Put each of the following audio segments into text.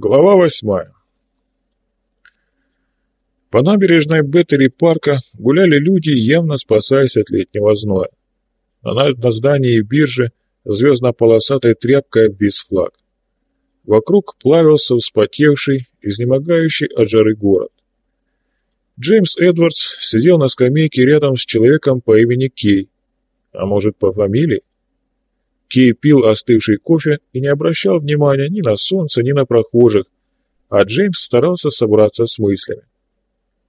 Глава восьмая. По набережной Беттери парка гуляли люди, явно спасаясь от летнего зноя. А на, на здании биржи звездно-полосатой тряпкой обвис флаг. Вокруг плавился вспотевший, изнемогающий от жары город. Джеймс Эдвардс сидел на скамейке рядом с человеком по имени Кей, а может по фамилии? Кей пил остывший кофе и не обращал внимания ни на солнце, ни на прохожих, а Джеймс старался собраться с мыслями.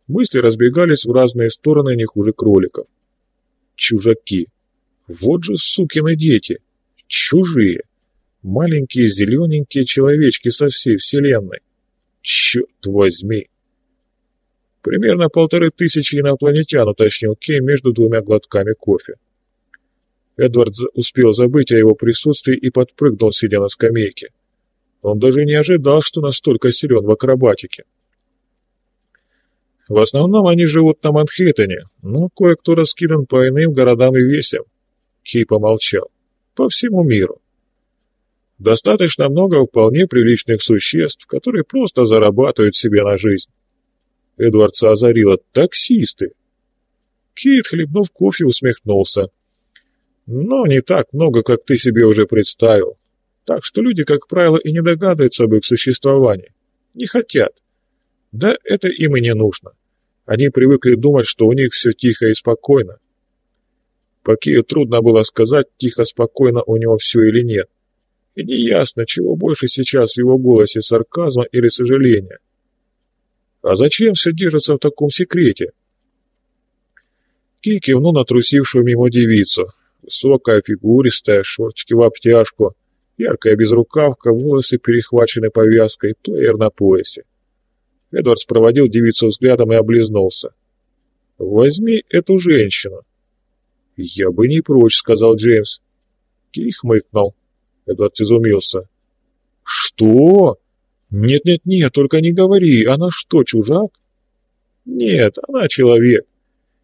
Мысли разбегались в разные стороны не хуже кроликов. Чужаки. Вот же сукины дети. Чужие. Маленькие зелененькие человечки со всей вселенной. Черт возьми. Примерно полторы тысячи инопланетян, уточнил Кей между двумя глотками кофе. Эдвард успел забыть о его присутствии и подпрыгнул, сидя на скамейке. Он даже не ожидал, что настолько силен в акробатике. В основном они живут на Манхэттене, но кое-кто раскидан по иным городам и весям. Кей помолчал. По всему миру. Достаточно много вполне приличных существ, которые просто зарабатывают себе на жизнь. Эдвардса озарило таксисты. Кейт, хлебнув кофе, усмехнулся. Но не так много, как ты себе уже представил. Так что люди, как правило, и не догадываются об их существовании. Не хотят. Да это им и не нужно. Они привыкли думать, что у них все тихо и спокойно. По Кию трудно было сказать, тихо-спокойно у него все или нет. И неясно, чего больше сейчас в его голосе сарказма или сожаления. А зачем все держится в таком секрете? Ки кивнул на трусившую мимо девицу, Высокая, фигуристая, шортики в обтяжку, яркая безрукавка, волосы перехвачены повязкой, плеер на поясе. Эдвардс проводил девицу взглядом и облизнулся. «Возьми эту женщину». «Я бы не прочь», — сказал Джеймс. Кей хмыкнул. Эдвардс изумился. «Что? Нет-нет-нет, только не говори, она что, чужак?» «Нет, она человек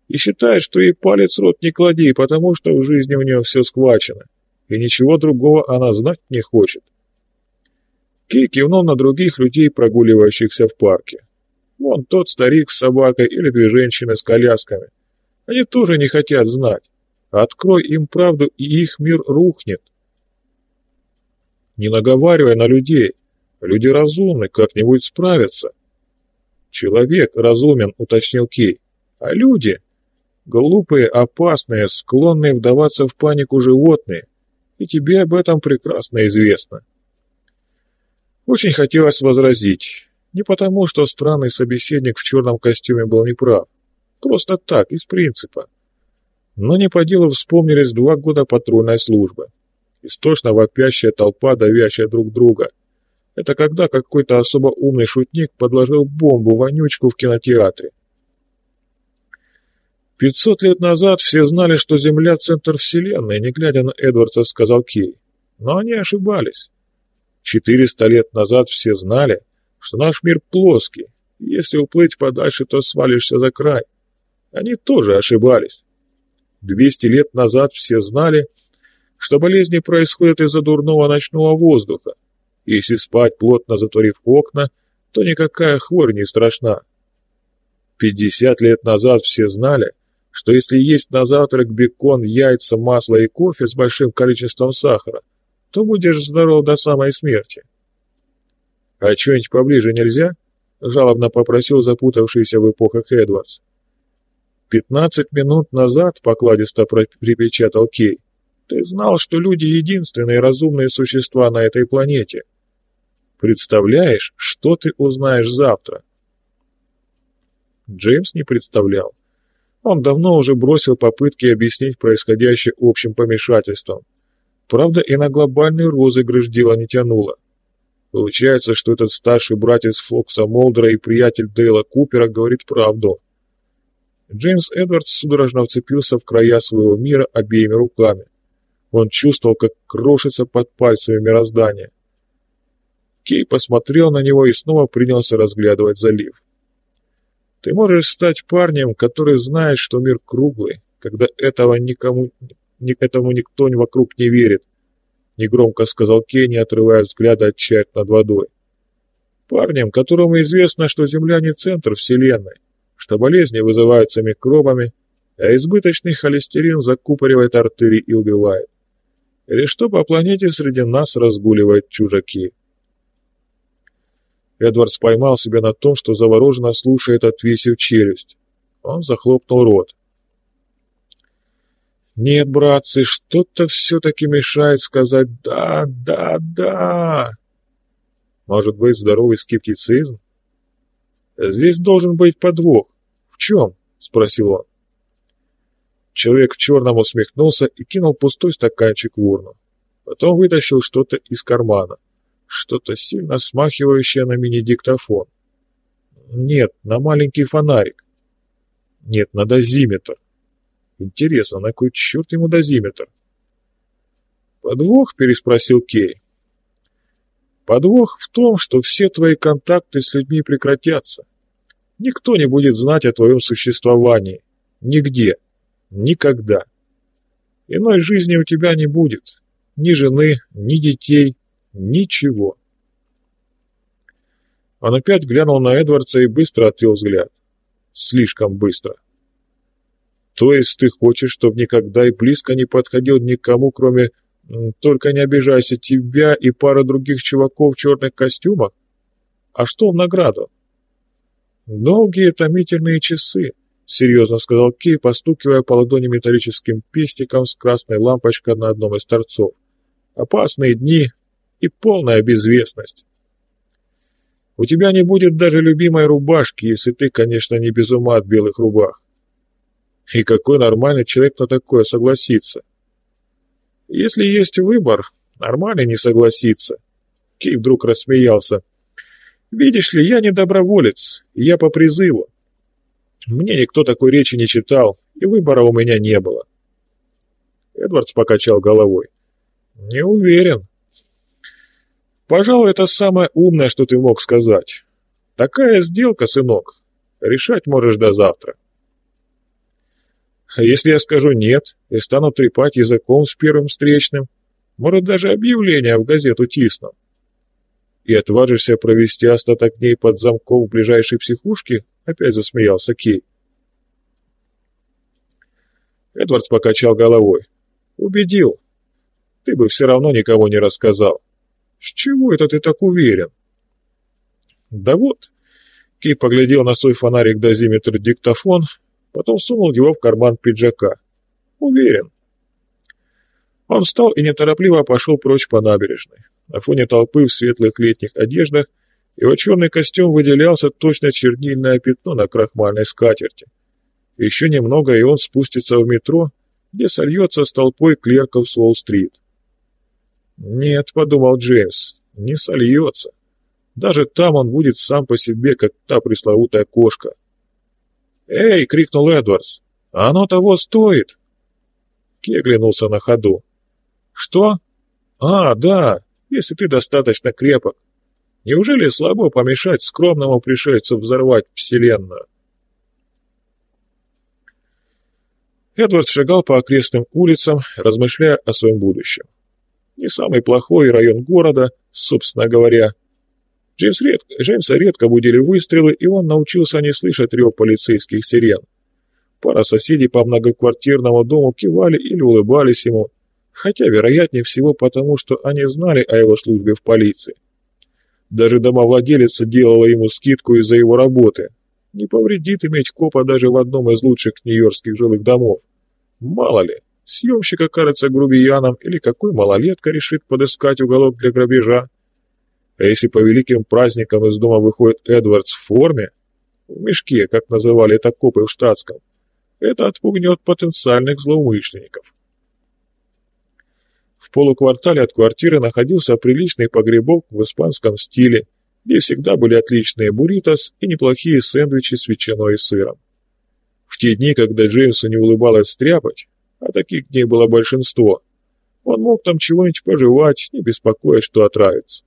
и считает, что ей палец в рот не клади, потому что в жизни у нее все схвачено, и ничего другого она знать не хочет. Кей кивнул на других людей, прогуливающихся в парке. Вон тот старик с собакой или две женщины с колясками. Они тоже не хотят знать. Открой им правду, и их мир рухнет. Не наговаривай на людей. Люди разумны, как-нибудь справятся. Человек разумен, уточнил Кей. А люди Глупые, опасные, склонные вдаваться в панику животные. И тебе об этом прекрасно известно. Очень хотелось возразить. Не потому, что странный собеседник в черном костюме был неправ. Просто так, из принципа. Но не по делу вспомнились два года патрульной службы. Истошно вопящая толпа, давящая друг друга. Это когда какой-то особо умный шутник подложил бомбу-вонючку в кинотеатре. «Пятьсот лет назад все знали, что Земля — центр Вселенной», не глядя на Эдвардса, сказал Кей. Но они ошибались. Четыреста лет назад все знали, что наш мир плоский, и если уплыть подальше, то свалишься за край. Они тоже ошибались. Двести лет назад все знали, что болезни происходят из-за дурного ночного воздуха. Если спать, плотно затворив окна, то никакая хворь не страшна. Пятьдесят лет назад все знали, что если есть на завтрак бекон, яйца, масло и кофе с большим количеством сахара, то будешь здоров до самой смерти. «А что-нибудь поближе нельзя?» — жалобно попросил запутавшийся в эпохах Эдвардс. «Пятнадцать минут назад», — покладисто припечатал Кей, — «ты знал, что люди — единственные разумные существа на этой планете. Представляешь, что ты узнаешь завтра?» Джеймс не представлял. Он давно уже бросил попытки объяснить происходящее общим помешательством. Правда, и на глобальный розыгрыш дело не тянуло. Получается, что этот старший братец Фокса Молдера и приятель Дейла Купера говорит правду. Джеймс Эдвардс судорожно вцепился в края своего мира обеими руками. Он чувствовал, как крошится под пальцами мироздание. Кей посмотрел на него и снова принялся разглядывать залив. Ты можешь стать парнем, который знает, что мир круглый, когда этого никому, ни, этому никто вокруг не верит, негромко сказал Кенни, отрывая взгляд от чаек над водой. Парнем, которому известно, что Земля не центр Вселенной, что болезни вызываются микробами, а избыточный холестерин закупоривает артерии и убивает. Или что по планете среди нас разгуливают чужаки. Эдвардс поймал себя на том, что завороженно слушает, отвесив челюсть. Он захлопнул рот. «Нет, братцы, что-то все-таки мешает сказать «да, да, да». Может быть, здоровый скептицизм? Здесь должен быть подвох. В чем? Спросил он. Человек в черном усмехнулся и кинул пустой стаканчик в урну. Потом вытащил что-то из кармана. Что-то сильно смахивающее на мини-диктофон. Нет, на маленький фонарик. Нет, на дозиметр. Интересно, на кой черт ему дозиметр? «Подвох?» — переспросил Кей. «Подвох в том, что все твои контакты с людьми прекратятся. Никто не будет знать о твоем существовании. Нигде. Никогда. Иной жизни у тебя не будет. Ни жены, ни детей, ничего». Он опять глянул на Эдвардса и быстро отвел взгляд. Слишком быстро. То есть ты хочешь, чтобы никогда и близко не подходил никому, кроме «Только не обижайся, тебя и пара других чуваков в черных костюмах»? А что в награду? «Долгие томительные часы», — серьезно сказал Кей, постукивая по ладони металлическим пестиком с красной лампочкой на одном из торцов. «Опасные дни и полная безвестность. У тебя не будет даже любимой рубашки, если ты, конечно, не без ума от белых рубах. И какой нормальный человек на такое согласится? Если есть выбор, нормально не согласится. Кей вдруг рассмеялся. Видишь ли, я не доброволец, я по призыву. Мне никто такой речи не читал, и выбора у меня не было. Эдвардс покачал головой. Не уверен. Пожалуй, это самое умное, что ты мог сказать. Такая сделка, сынок. Решать можешь до завтра. А если я скажу «нет» и стану трепать языком с первым встречным, может, даже объявление в газету тисну, и отважишься провести остаток дней под замком в ближайшей психушке, опять засмеялся Кей. Эдвардс покачал головой. Убедил. Ты бы все равно никого не рассказал. С чего это ты так уверен? Да вот. Кей поглядел на свой фонарик-дозиметр-диктофон потом сунул его в карман пиджака. Уверен. Он встал и неторопливо пошел прочь по набережной. На фоне толпы в светлых летних одеждах его черный костюм выделялся точно чернильное пятно на крахмальной скатерти. Еще немного, и он спустится в метро, где сольется с толпой клерков с Уолл-стрит. «Нет», — подумал Джеймс, — «не сольется. Даже там он будет сам по себе, как та пресловутая кошка». «Эй!» — крикнул Эдвардс. «Оно того стоит!» Ки оглянулся на ходу. «Что? А, да, если ты достаточно крепок. Неужели слабо помешать скромному пришельцу взорвать Вселенную?» Эдвард шагал по окрестным улицам, размышляя о своем будущем. Не самый плохой район города, собственно говоря, Джеймс редко, Джеймса редко будили выстрелы, и он научился не слышать рев полицейских сирен. Пара соседей по многоквартирному дому кивали или улыбались ему, хотя, вероятнее всего, потому что они знали о его службе в полиции. Даже домовладелица делала ему скидку из-за его работы. Не повредит иметь копа даже в одном из лучших нью-йоркских жилых домов. Мало ли, съемщик окажется грубияном или какой малолетка решит подыскать уголок для грабежа. А если по великим праздникам из дома выходит Эдвардс в форме, в мешке, как называли это копы в штатском, это отпугнет потенциальных злоумышленников. В полуквартале от квартиры находился приличный погребок в испанском стиле, где всегда были отличные бурритос и неплохие сэндвичи с ветчиной и сыром. В те дни, когда Джеймсу не улыбалось стряпать, а таких дней было большинство, он мог там чего-нибудь пожевать, не беспокоясь, что отравится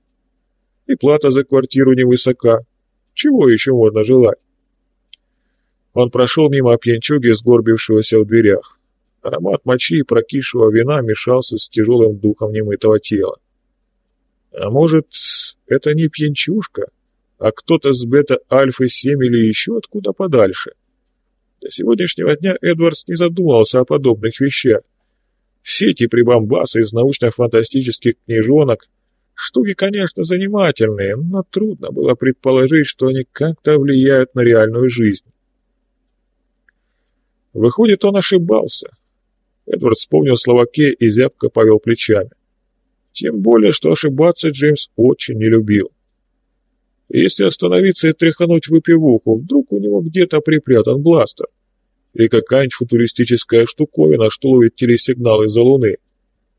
и плата за квартиру невысока. Чего еще можно желать? Он прошел мимо пьянчуги, сгорбившегося в дверях. Аромат мочи и прокисшего вина мешался с тяжелым духом немытого тела. А может, это не пьянчушка, а кто-то с бета-альфы-7 или еще откуда подальше. До сегодняшнего дня Эдвардс не задумывался о подобных вещах. Все эти прибамбасы из научно-фантастических книжонок штуки, конечно, занимательные, но трудно было предположить, что они как-то влияют на реальную жизнь. Выходит, он ошибался. Эдвард вспомнил слова Ке и зябко повел плечами. Тем более, что ошибаться Джеймс очень не любил. Если остановиться и тряхануть выпивуху, вдруг у него где-то припрятан бластер. Или какая-нибудь футуристическая штуковина, что ловит телесигналы из-за луны.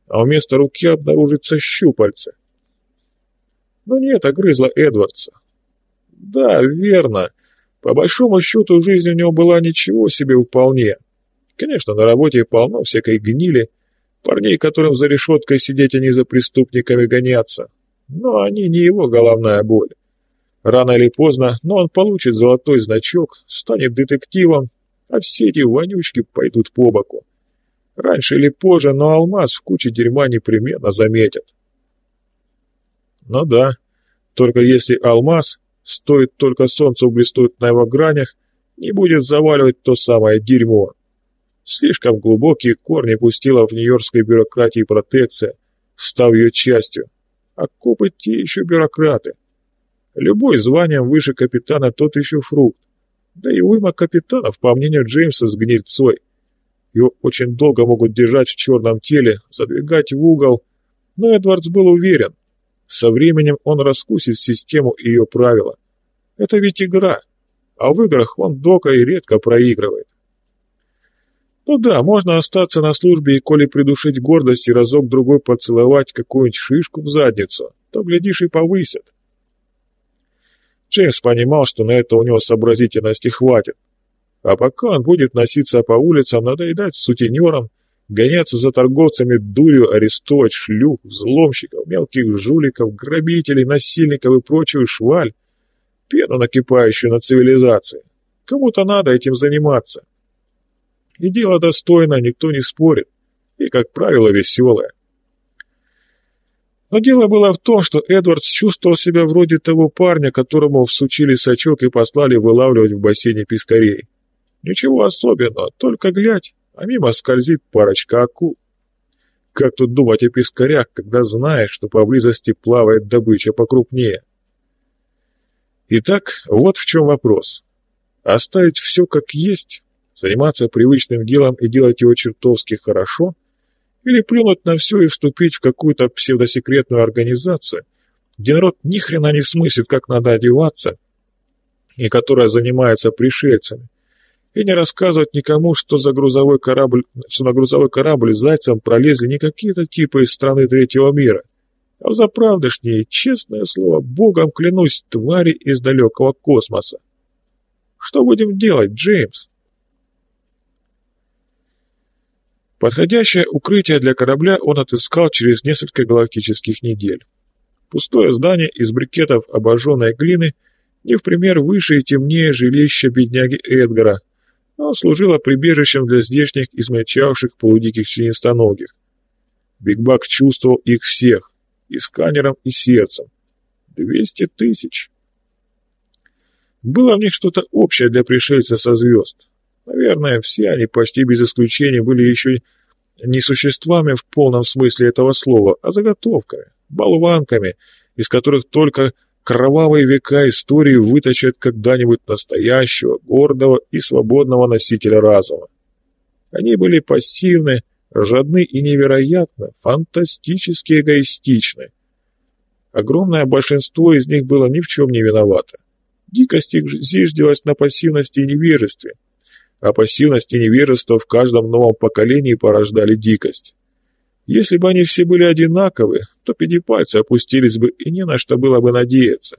А вместо руки обнаружится щупальце. Но нет, огрызла Эдвардса. Да, верно. По большому счету, жизнь у него была ничего себе вполне. Конечно, на работе полно всякой гнили, парней, которым за решеткой сидеть, а не за преступниками гоняться. Но они не его головная боль. Рано или поздно, но он получит золотой значок, станет детективом, а все эти вонючки пойдут по боку. Раньше или позже, но алмаз в куче дерьма непременно заметят. Ну да, только если алмаз, стоит только солнцу блеснуть на его гранях, не будет заваливать то самое дерьмо. Слишком глубокие корни пустила в нью-йоркской бюрократии протекция, став ее частью. А копы те еще бюрократы. Любой званием выше капитана тот еще фрукт. Да и уйма капитанов, по мнению Джеймса, с гнильцой. Его очень долго могут держать в черном теле, задвигать в угол, но Эдвардс был уверен. Со временем он раскусит систему и ее правила. Это ведь игра, а в играх он дока и редко проигрывает. Ну да, можно остаться на службе и, коли придушить гордость и разок-другой поцеловать какую-нибудь шишку в задницу, то, глядишь, и повысят. Джеймс понимал, что на это у него сообразительности хватит. А пока он будет носиться по улицам, надоедать сутенерам, гоняться за торговцами дурью, арестовать шлюх, взломщиков, мелких жуликов, грабителей, насильников и прочую шваль, пену, накипающую на цивилизации. Кому-то надо этим заниматься. И дело достойное, никто не спорит. И, как правило, веселое. Но дело было в том, что Эдвардс чувствовал себя вроде того парня, которому всучили сачок и послали вылавливать в бассейне пескарей. Ничего особенного, только глядь, а мимо скользит парочка акул. Как тут думать о пескарях, когда знаешь, что поблизости плавает добыча покрупнее? Итак, вот в чем вопрос. Оставить все как есть, заниматься привычным делом и делать его чертовски хорошо – или плюнуть на все и вступить в какую-то псевдосекретную организацию, где народ ни хрена не смыслит, как надо одеваться, и которая занимается пришельцами, и не рассказывать никому, что за грузовой корабль, что на грузовой корабль зайцем пролезли не какие-то типы из страны третьего мира, а заправдышние, честное слово, богом клянусь, твари из далекого космоса. Что будем делать, Джеймс? Подходящее укрытие для корабля он отыскал через несколько галактических недель. Пустое здание из брикетов обожженной глины не в пример выше и темнее жилища бедняги Эдгара, но служило прибежищем для здешних измельчавших полудиких членистоногих. Бигбак чувствовал их всех, и сканером, и сердцем. Двести тысяч. Было в них что-то общее для пришельца со звезд. Наверное, все они почти без исключения были еще не существами в полном смысле этого слова, а заготовками, болванками, из которых только кровавые века истории выточат когда-нибудь настоящего, гордого и свободного носителя разума. Они были пассивны, жадны и невероятно, фантастически эгоистичны. Огромное большинство из них было ни в чем не виновато. Дикость их зиждилась на пассивности и невежестве – а пассивность и невежество в каждом новом поколении порождали дикость. Если бы они все были одинаковы, то пятипальцы опустились бы и не на что было бы надеяться.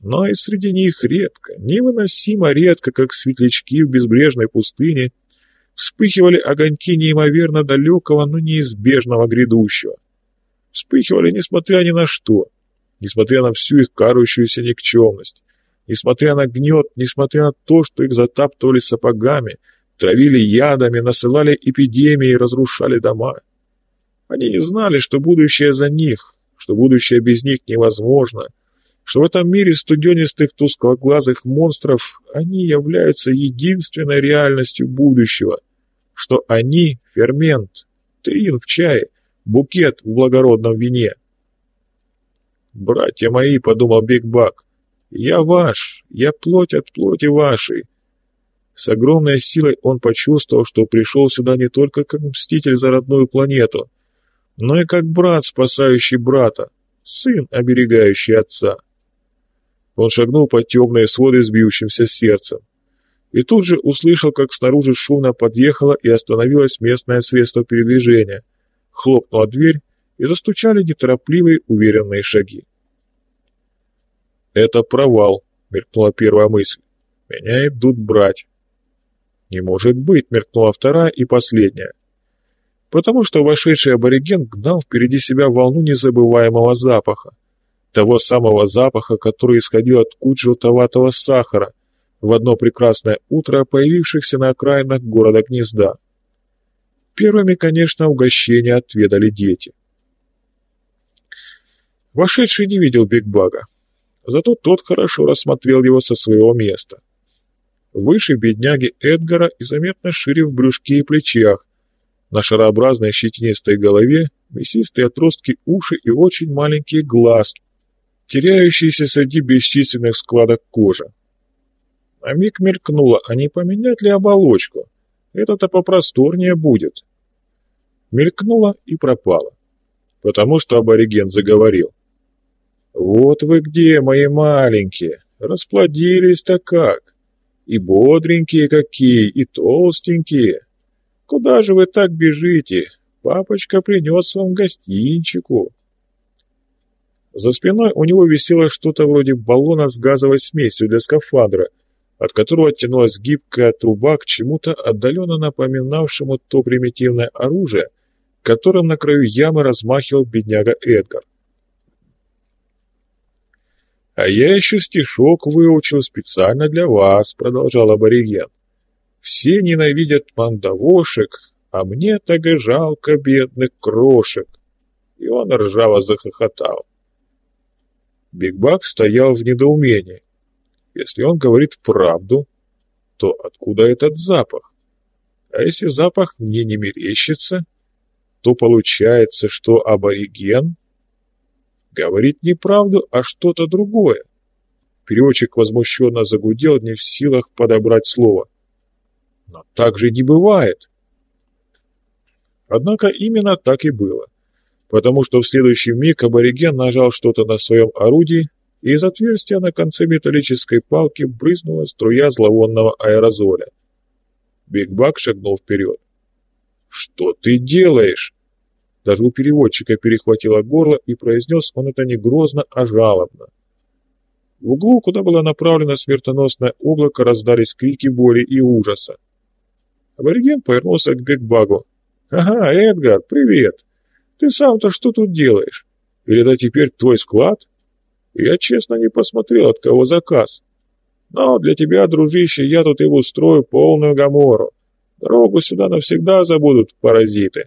Но и среди них редко, невыносимо редко, как светлячки в безбрежной пустыне, вспыхивали огоньки неимоверно далекого, но неизбежного грядущего. Вспыхивали несмотря ни на что, несмотря на всю их карающуюся никчемность, Несмотря на гнет, несмотря на то, что их затаптывали сапогами, травили ядами, насылали эпидемии разрушали дома. Они не знали, что будущее за них, что будущее без них невозможно, что в этом мире студенистых тусклоглазых монстров они являются единственной реальностью будущего, что они — фермент, трин в чае, букет в благородном вине. «Братья мои», — подумал Биг Бак, — «я ваш, я плоть от плоти вашей». С огромной силой он почувствовал, что пришел сюда не только как мститель за родную планету, но и как брат, спасающий брата, сын, оберегающий отца. Он шагнул по темные своды с бьющимся сердцем. И тут же услышал, как снаружи шумно подъехало и остановилось местное средство передвижения. Хлопнула дверь, и застучали неторопливые, уверенные шаги. «Это провал», — мелькнула первая мысль. «Меня идут брать». «Не может быть», — мелькнула вторая и последняя. Потому что вошедший абориген гнал впереди себя волну незабываемого запаха того самого запаха, который исходил от куч желтоватого сахара, в одно прекрасное утро появившихся на окраинах города гнезда. Первыми, конечно, угощения отведали дети. Вошедший не видел Бигбага, зато тот хорошо рассмотрел его со своего места. Выше бедняги Эдгара и заметно шире в брюшке и плечах, на шарообразной щетинистой голове мясистые отростки уши и очень маленькие глазки, теряющиеся среди бесчисленных складок кожи. А миг мелькнуло, а не поменять ли оболочку? Это-то попросторнее будет. Мелькнуло и пропало, потому что абориген заговорил. «Вот вы где, мои маленькие, расплодились-то как! И бодренькие какие, и толстенькие! Куда же вы так бежите? Папочка принес вам гостинчику!» За спиной у него висело что-то вроде баллона с газовой смесью для скафандра, от которого тянулась гибкая труба к чему-то отдаленно напоминавшему то примитивное оружие, которым на краю ямы размахивал бедняга Эдгар. «А я еще стишок выучил специально для вас», — продолжал абориген. «Все ненавидят мандавошек, а мне так и жалко бедных крошек». И он ржаво захохотал. Бигбак стоял в недоумении. Если он говорит правду, то откуда этот запах? А если запах мне не мерещится, то получается, что абориген говорит не правду, а что-то другое. Переводчик возмущенно загудел, не в силах подобрать слово. Но так же не бывает. Однако именно так и было потому что в следующий миг абориген нажал что-то на своем орудии, и из отверстия на конце металлической палки брызнула струя зловонного аэрозоля. Биг Бак шагнул вперед. «Что ты делаешь?» Даже у переводчика перехватило горло, и произнес он это не грозно, а жалобно. В углу, куда было направлено смертоносное облако, раздались крики боли и ужаса. Абориген повернулся к Бигбагу. «Ага, Эдгар, привет! Ты сам-то что тут делаешь? Или это теперь твой склад? Я честно не посмотрел, от кого заказ. Но для тебя, дружище, я тут и устрою полную гамору. Дорогу сюда навсегда забудут паразиты.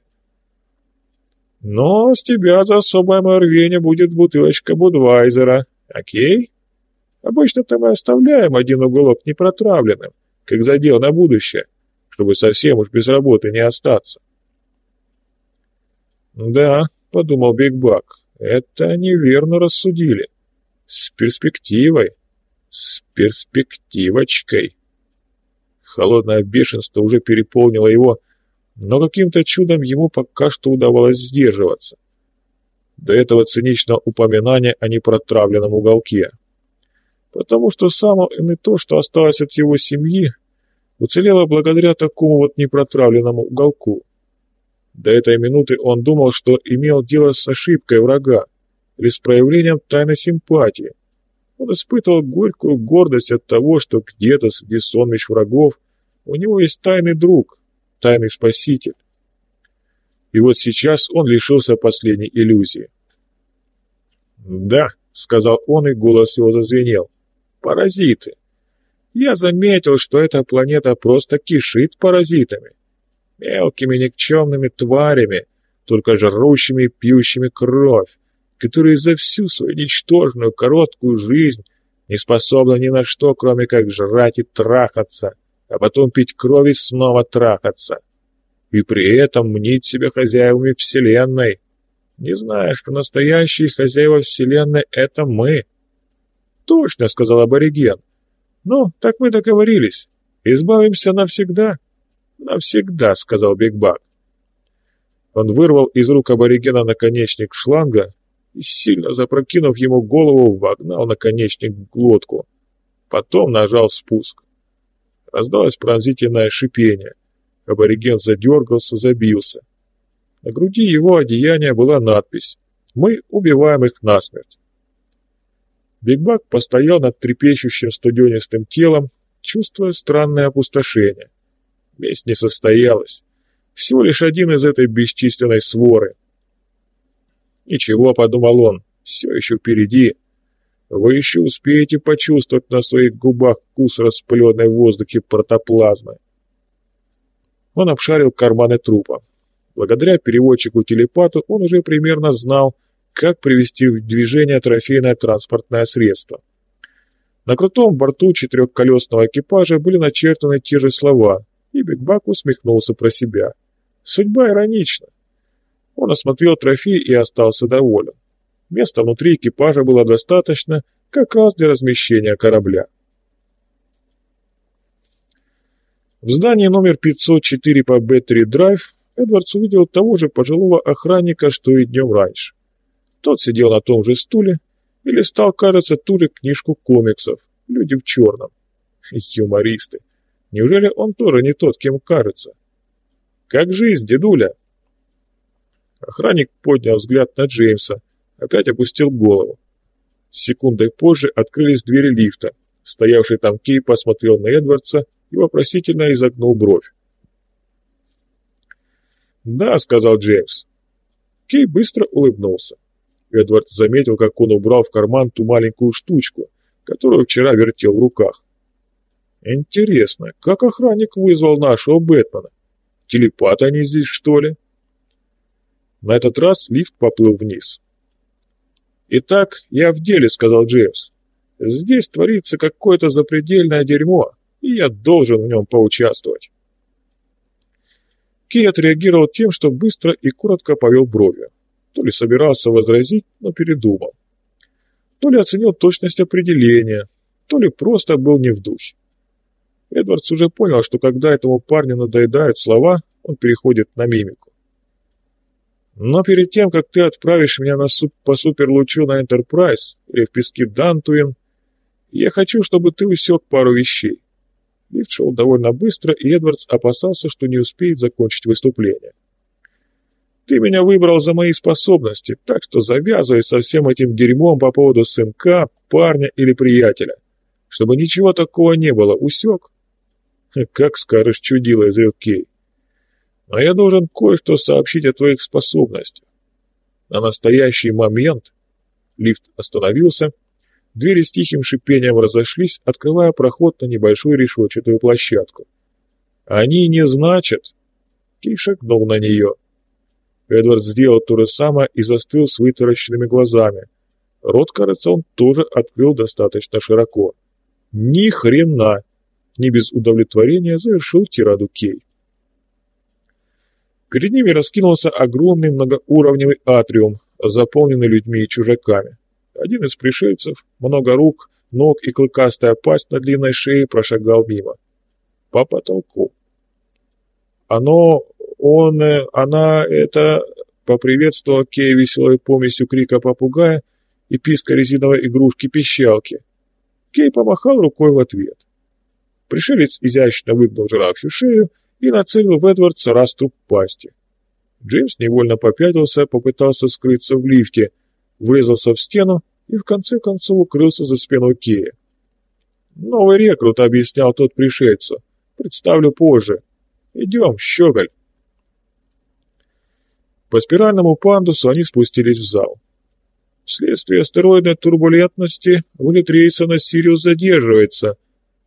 Но с тебя за особое мое рвение будет бутылочка Будвайзера, окей? Обычно-то мы оставляем один уголок непротравленным, как задел на будущее, чтобы совсем уж без работы не остаться. «Да», — подумал Бигбак, — «это они верно рассудили. С перспективой, с перспективочкой». Холодное бешенство уже переполнило его, но каким-то чудом ему пока что удавалось сдерживаться. До этого циничного упоминания о непротравленном уголке. Потому что само и то, что осталось от его семьи, уцелело благодаря такому вот непротравленному уголку. До этой минуты он думал, что имел дело с ошибкой врага или с проявлением тайной симпатии. Он испытывал горькую гордость от того, что где-то среди сонмищ врагов у него есть тайный друг, тайный спаситель. И вот сейчас он лишился последней иллюзии. «Да», — сказал он, и голос его зазвенел, — «паразиты. Я заметил, что эта планета просто кишит паразитами мелкими никчемными тварями, только жрущими и пьющими кровь, которая за всю свою ничтожную короткую жизнь не способна ни на что, кроме как жрать и трахаться, а потом пить кровь и снова трахаться. И при этом мнить себя хозяевами Вселенной, не зная, что настоящие хозяева Вселенной — это мы. «Точно», — сказал абориген. «Ну, так мы договорились. Избавимся навсегда». «Навсегда», — сказал Биг Баг. Он вырвал из рук аборигена наконечник шланга и, сильно запрокинув ему голову, вогнал наконечник в глотку. Потом нажал спуск. Раздалось пронзительное шипение. Абориген задергался, забился. На груди его одеяния была надпись «Мы убиваем их насмерть». Бигбак постоял над трепещущим студенистым телом, чувствуя странное опустошение. Месть не состоялась. Всего лишь один из этой бесчисленной своры. «Ничего», — подумал он, — «все еще впереди. Вы еще успеете почувствовать на своих губах вкус распыленной в воздухе протоплазмы». Он обшарил карманы трупа. Благодаря переводчику-телепату он уже примерно знал, как привести в движение трофейное транспортное средство. На крутом борту четырехколесного экипажа были начертаны те же слова, и Бигбак усмехнулся про себя. Судьба иронична. Он осмотрел трофей и остался доволен. Места внутри экипажа было достаточно, как раз для размещения корабля. В здании номер 504 по Беттери Драйв Эдвардс увидел того же пожилого охранника, что и днем раньше. Тот сидел на том же стуле и листал, кажется, ту же книжку комиксов «Люди в черном». Юмористы. Неужели он тоже не тот, кем кажется? «Как жизнь, дедуля?» Охранник поднял взгляд на Джеймса, опять опустил голову. Секундой позже открылись двери лифта. Стоявший там Кей посмотрел на Эдвардса и вопросительно изогнул бровь. «Да», — сказал Джеймс. Кей быстро улыбнулся. Эдвард заметил, как он убрал в карман ту маленькую штучку, которую вчера вертел в руках. «Интересно, как охранник вызвал нашего Бэтмена? Телепаты они здесь, что ли?» На этот раз лифт поплыл вниз. «Итак, я в деле», — сказал Джеймс. «Здесь творится какое-то запредельное дерьмо, и я должен в нем поучаствовать». Кей отреагировал тем, что быстро и коротко повел бровью. То ли собирался возразить, но передумал. То ли оценил точность определения, то ли просто был не в духе. Эдвардс уже понял, что когда этому парню надоедают слова, он переходит на мимику. Но перед тем, как ты отправишь меня на суп по суперлучу на Энтерпрайз или в пески Дантуин, я хочу, чтобы ты усек пару вещей. Лифт шел довольно быстро, и Эдвардс опасался, что не успеет закончить выступление. «Ты меня выбрал за мои способности, так что завязывай со всем этим дерьмом по поводу сынка, парня или приятеля. Чтобы ничего такого не было, усек?» «Как скажешь, чудило», — изрек Кей. «Но я должен кое-что сообщить о твоих способностях. На настоящий момент...» Лифт остановился, — Двери с тихим шипением разошлись, открывая проход на небольшую решетчатую площадку. «Они не значат!» Кей шагнул на нее. Эдвард сделал то же самое и застыл с вытаращенными глазами. Рот, кажется, он тоже открыл достаточно широко. «Ни хрена!» Не без удовлетворения завершил тираду Кей. Перед ними раскинулся огромный многоуровневый атриум, заполненный людьми и чужаками. Один из пришельцев, много рук, ног и клыкастая пасть на длинной шее прошагал мимо. По потолку. Оно, он, э, она, это... Поприветствовал Кей веселой помесью крика попугая и писка резиновой игрушки-пищалки. Кей помахал рукой в ответ. Пришелец изящно выгнул жирафью шею и нацелил в Эдвардса раструб пасти. Джеймс невольно попятился, попытался скрыться в лифте — врезался в стену и в конце концов укрылся за спиной Кея. «Новый рекрут», — объяснял тот пришельцу. «Представлю позже. Идем, щеголь». По спиральному пандусу они спустились в зал. Вследствие астероидной турбулентности вылет рейса на Сириус задерживается,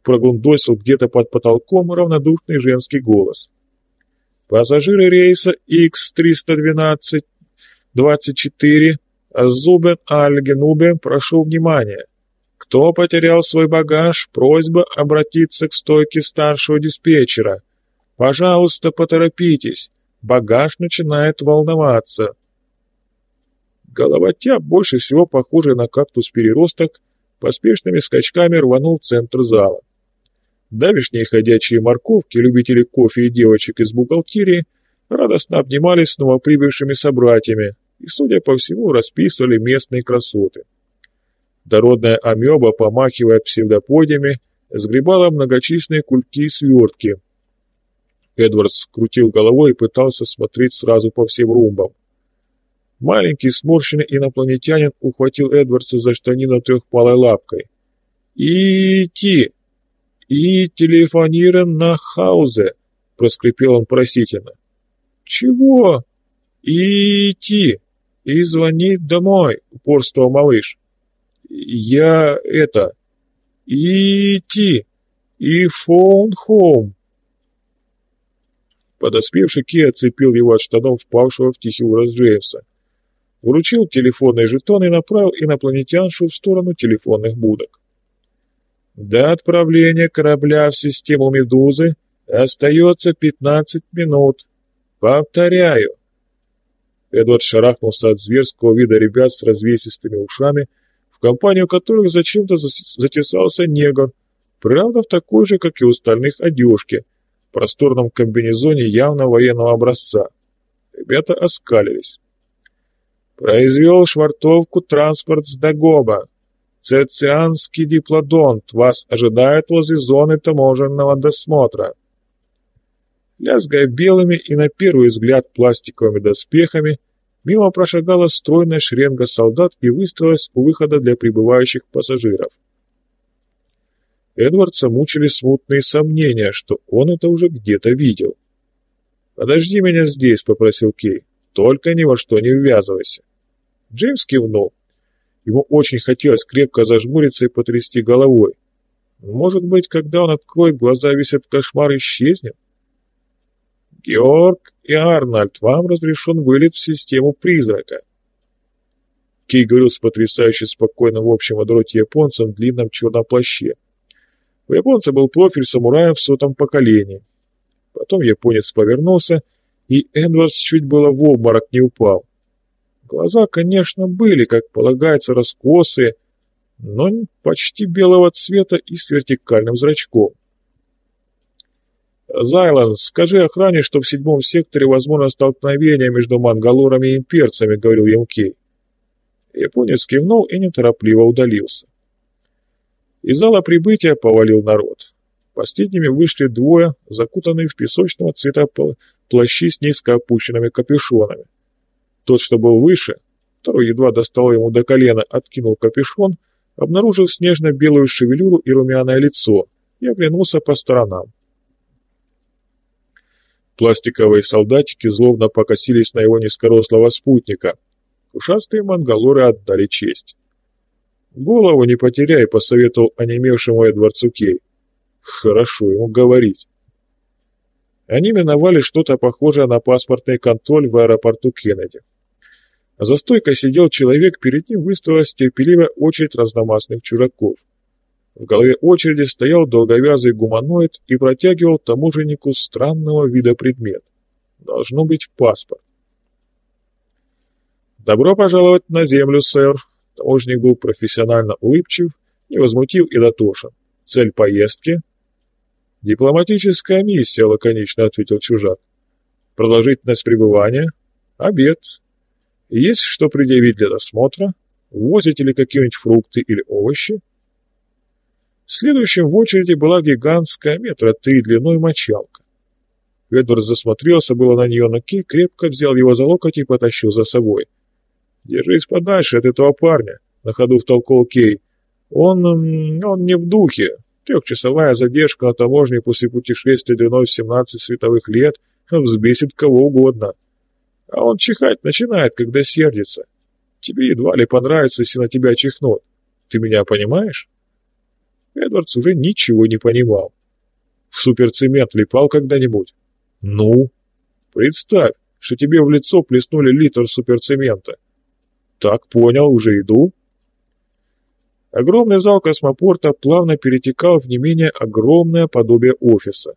прогундосил где-то под потолком равнодушный женский голос. Пассажиры рейса X-312-24 Зубен Альгенубе, прошу внимания. Кто потерял свой багаж, просьба обратиться к стойке старшего диспетчера. Пожалуйста, поторопитесь. Багаж начинает волноваться. Головотя, больше всего похожий на кактус-переросток, поспешными скачками рванул в центр зала. Давишние ходячие морковки, любители кофе и девочек из бухгалтерии, радостно обнимались с новоприбывшими собратьями и, судя по всему, расписывали местные красоты. Дородная амеба, помахивая псевдоподиями, сгребала многочисленные кульки и свертки. Эдвардс крутил головой и пытался смотреть сразу по всем румбам. Маленький сморщенный инопланетянин ухватил Эдвардса за штанину трехпалой лапкой. «И-ти! И телефонирован на Хаузе!» — проскрипел он просительно. «Чего?» «И-ти! И звонит домой!» — упорствовал малыш. «Я это... И-ти! И фон хоум!» Подоспевший Ки оцепил его от штанов, впавшего в тихий ужас Джеймса вручил телефонный жетон и направил инопланетяншу в сторону телефонных будок. До отправления корабля в систему «Медузы» остается 15 минут. Повторяю. Эдвард шарахнулся от зверского вида ребят с развесистыми ушами, в компанию которых зачем-то затесался негр, правда в такой же, как и у остальных, одежке, просторном комбинезоне явно военного образца. Ребята оскалились. Произвел швартовку транспорт с Дагоба. Цецианский диплодонт вас ожидает возле зоны таможенного досмотра. Лязгая белыми и на первый взгляд пластиковыми доспехами, мимо прошагала стройная шеренга солдат и выстроилась у выхода для прибывающих пассажиров. Эдвардса мучили смутные сомнения, что он это уже где-то видел. «Подожди меня здесь», — попросил Кей. «Только ни во что не ввязывайся». Джеймс кивнул. Ему очень хотелось крепко зажмуриться и потрясти головой. Может быть, когда он откроет глаза, весь этот кошмар исчезнет? «Георг и Арнольд, вам разрешен вылет в систему призрака». Кей говорил с потрясающе спокойным в общем водороте японцем в длинном черном плаще. У японца был профиль самурая в сотом поколении. Потом японец повернулся, и Эдвардс чуть было в обморок не упал. Глаза, конечно, были, как полагается, раскосые, но почти белого цвета и с вертикальным зрачком. «Зайлан, скажи охране, что в седьмом секторе возможно столкновение между мангалорами и имперцами», — говорил ему Кей. Японец кивнул и неторопливо удалился. Из зала прибытия повалил народ. Последними вышли двое, закутанные в песочного цвета плащи с низко опущенными капюшонами. Тот, что был выше, второй едва достал ему до колена, откинул капюшон, обнаружив снежно-белую шевелюру и румяное лицо, и оглянулся по сторонам. Пластиковые солдатики злобно покосились на его низкорослого спутника. Ушастые мангалоры отдали честь. «Голову не потеряй», — посоветовал онемевшему Эдвардсу Кей. «Хорошо ему говорить». Они миновали что-то похожее на паспортный контроль в аэропорту Кеннеди. За стойкой сидел человек, перед ним выстроилась терпеливая очередь разномастных чужаков. В голове очереди стоял долговязый гуманоид и протягивал таможеннику странного вида предмет. Должно быть паспорт. «Добро пожаловать на землю, сэр!» Таможенник был профессионально улыбчив, невозмутив и дотошен. «Цель поездки?» «Дипломатическая миссия», — лаконично ответил чужак. «Продолжительность пребывания?» «Обед. Есть что предъявить для досмотра? Возите ли какие-нибудь фрукты или овощи? Следующим в очереди была гигантская метра три длиной мочалка. Эдвард засмотрелся было на нее, но Кей крепко взял его за локоть и потащил за собой. «Держись подальше от этого парня», — на ходу втолкнул Кей. «Он... он не в духе. Трехчасовая задержка на таможне после путешествия длиной в 17 световых лет взбесит кого угодно». А он чихать начинает, когда сердится. Тебе едва ли понравится, если на тебя чихнут. Ты меня понимаешь?» Эдвардс уже ничего не понимал. «В суперцемент влипал когда-нибудь?» «Ну?» «Представь, что тебе в лицо плеснули литр суперцемента. «Так, понял, уже иду». Огромный зал космопорта плавно перетекал в не менее огромное подобие офиса.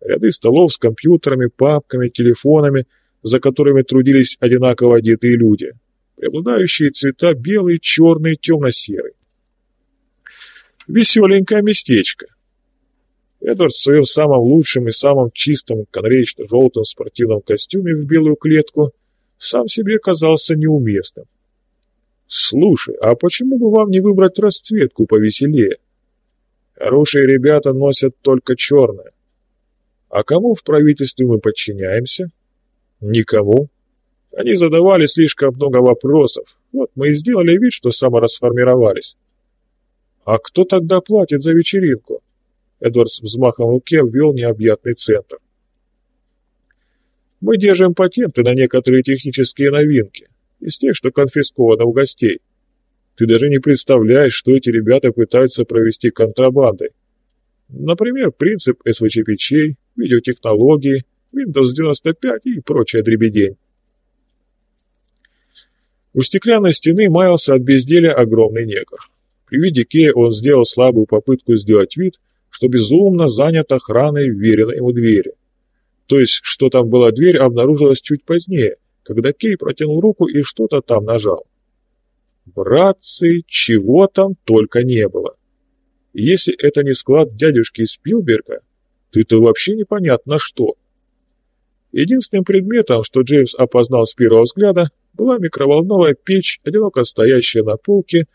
Ряды столов с компьютерами, папками, телефонами, за которыми трудились одинаково одетые люди. Преобладающие цвета белый, черный, темно-серый. Веселенькое местечко. Эдвард в своем самом лучшем и самом чистом канареечно-желтом спортивном костюме в белую клетку сам себе казался неуместным. «Слушай, а почему бы вам не выбрать расцветку повеселее? Хорошие ребята носят только черное. А кому в правительстве мы подчиняемся? Никому. Они задавали слишком много вопросов. Вот мы и сделали вид, что саморасформировались. А кто тогда платит за вечеринку? Эдвардс взмахом руки обвел необъятный центр. Мы держим патенты на некоторые технические новинки, из тех, что конфисковано у гостей. Ты даже не представляешь, что эти ребята пытаются провести контрабандой. Например, принцип СВЧ-печей, видеотехнологии, Windows 95 и прочая дребедень. У стеклянной стены маялся от безделия огромный негр. При виде Кея он сделал слабую попытку сделать вид, что безумно занят охраной вверенной ему двери. То есть, что там была дверь, обнаружилось чуть позднее, когда Кей протянул руку и что-то там нажал. Братцы, чего там только не было. Если это не склад дядюшки Спилберга, то это вообще непонятно что. Единственным предметом, что Джеймс опознал с первого взгляда, была микроволновая печь, одиноко стоящая на полке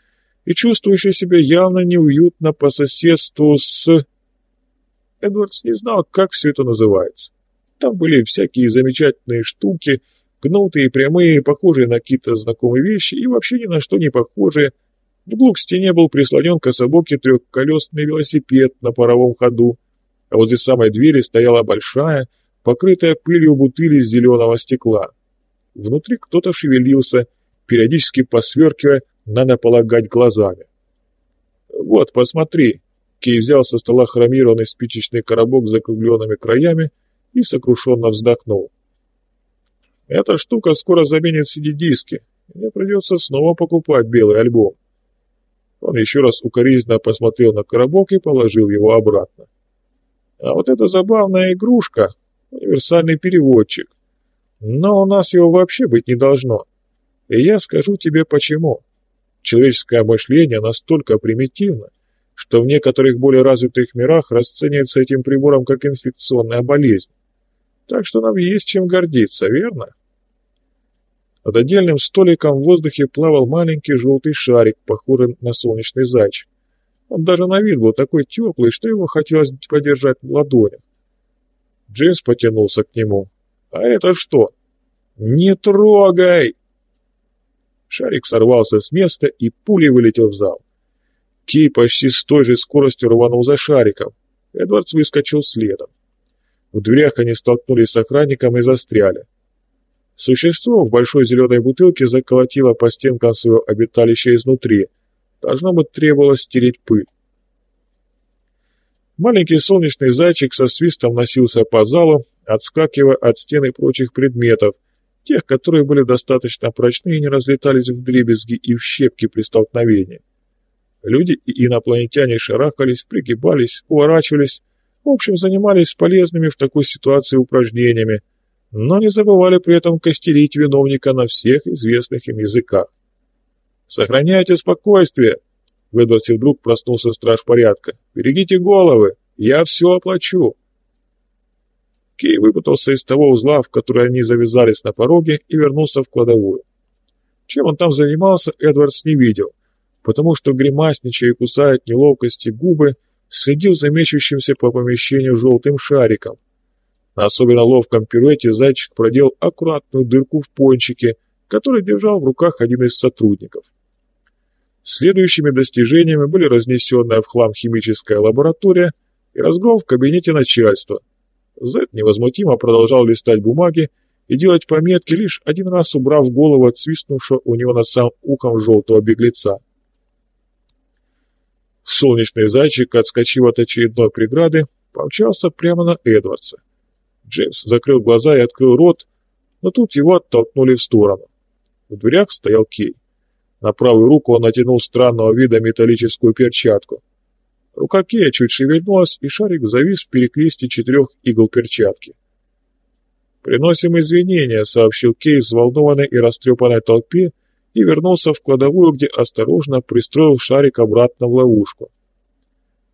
и чувствующая себя явно неуютно по соседству с... Эдвардс не знал, как все это называется. Там были всякие замечательные штуки, гнутые, прямые, похожие на какие-то знакомые вещи и вообще ни на что не похожие. В углу к стене был прислонен к трехколесный велосипед на паровом ходу, а возле самой двери стояла большая, покрытая пылью бутыль из зеленого стекла. Внутри кто-то шевелился, периодически посверкивая, надо полагать, глазами. «Вот, посмотри», Кей взял со стола хромированный спичечный коробок с закругленными краями и сокрушенно вздохнул. «Эта штука скоро заменит CD-диски. Мне придется снова покупать белый альбом». Он еще раз укоризненно посмотрел на коробок и положил его обратно. «А вот эта забавная игрушка — универсальный переводчик. Но у нас его вообще быть не должно. И я скажу тебе почему. Человеческое мышление настолько примитивно, что в некоторых более развитых мирах расценивается этим прибором как инфекционная болезнь. Так что нам есть чем гордиться, верно? Над отдельным столиком в воздухе плавал маленький желтый шарик, похожий на солнечный зайчик. Он даже на вид был такой теплый, что его хотелось подержать в ладонях. Джеймс потянулся к нему. «А это что?» «Не трогай!» Шарик сорвался с места и пулей вылетел в зал. Кей почти с той же скоростью рванул за шариком. Эдвардс выскочил следом. В дверях они столкнулись с охранником и застряли. Существо в большой зеленой бутылке заколотило по стенкам своего обиталища изнутри. Должно быть, требовалось стереть пыль. Маленький солнечный зайчик со свистом носился по залу, отскакивая от стены прочих предметов, тех, которые были достаточно прочны и не разлетались в дребезги и в щепки при столкновении. Люди и инопланетяне шарахались, пригибались, уворачивались, в общем, занимались полезными в такой ситуации упражнениями, но не забывали при этом костерить виновника на всех известных им языках. «Сохраняйте спокойствие!» В Эдварде вдруг проснулся страж порядка. «Берегите головы! Я все оплачу!» Кей выпутался из того узла, в который они завязались на пороге, и вернулся в кладовую. Чем он там занимался, Эдвардс не видел – потому что, гримасничая и кусая от неловкости губы, следил за мечущимся по помещению желтым шариком. На особенно ловком пируэте зайчик проделал аккуратную дырку в пончике, который держал в руках один из сотрудников. Следующими достижениями были разнесенная в хлам химическая лаборатория и разгром в кабинете начальства. Зэт невозмутимо продолжал листать бумаги и делать пометки, лишь один раз убрав голову от свистнувшего у него над самым ухом желтого беглеца. Солнечный зайчик, отскочив от очередной преграды, помчался прямо на Эдвардса. Джеймс закрыл глаза и открыл рот, но тут его оттолкнули в сторону. В дверях стоял Кей. На правую руку он натянул странного вида металлическую перчатку. Рука Кея чуть шевельнулась, и шарик завис в перекрестии четырех игл перчатки. «Приносим извинения», — сообщил Кей взволнованной и растрепанной толпе и вернулся в кладовую, где осторожно пристроил шарик обратно в ловушку.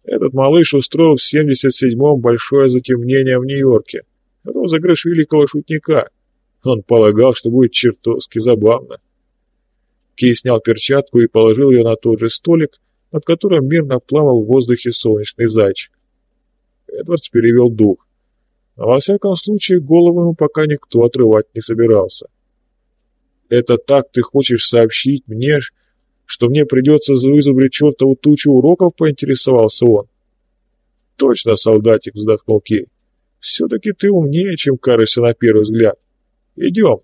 Этот малыш устроил в 77-м большое затемнение в Нью-Йорке. Розыгрыш великого шутника. Он полагал, что будет чертовски забавно. Кей снял перчатку и положил ее на тот же столик, над которым мирно плавал в воздухе солнечный зайчик. Эдвардс перевел дух. Но во всяком случае голову ему пока никто отрывать не собирался. «Это так ты хочешь сообщить мне, что мне придется вызубрить чертову тучу уроков?» — поинтересовался он. «Точно, солдатик!» — вздохнул Кей. «Все-таки ты умнее, чем кажешься на первый взгляд. Идем!»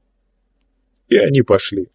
И они пошли.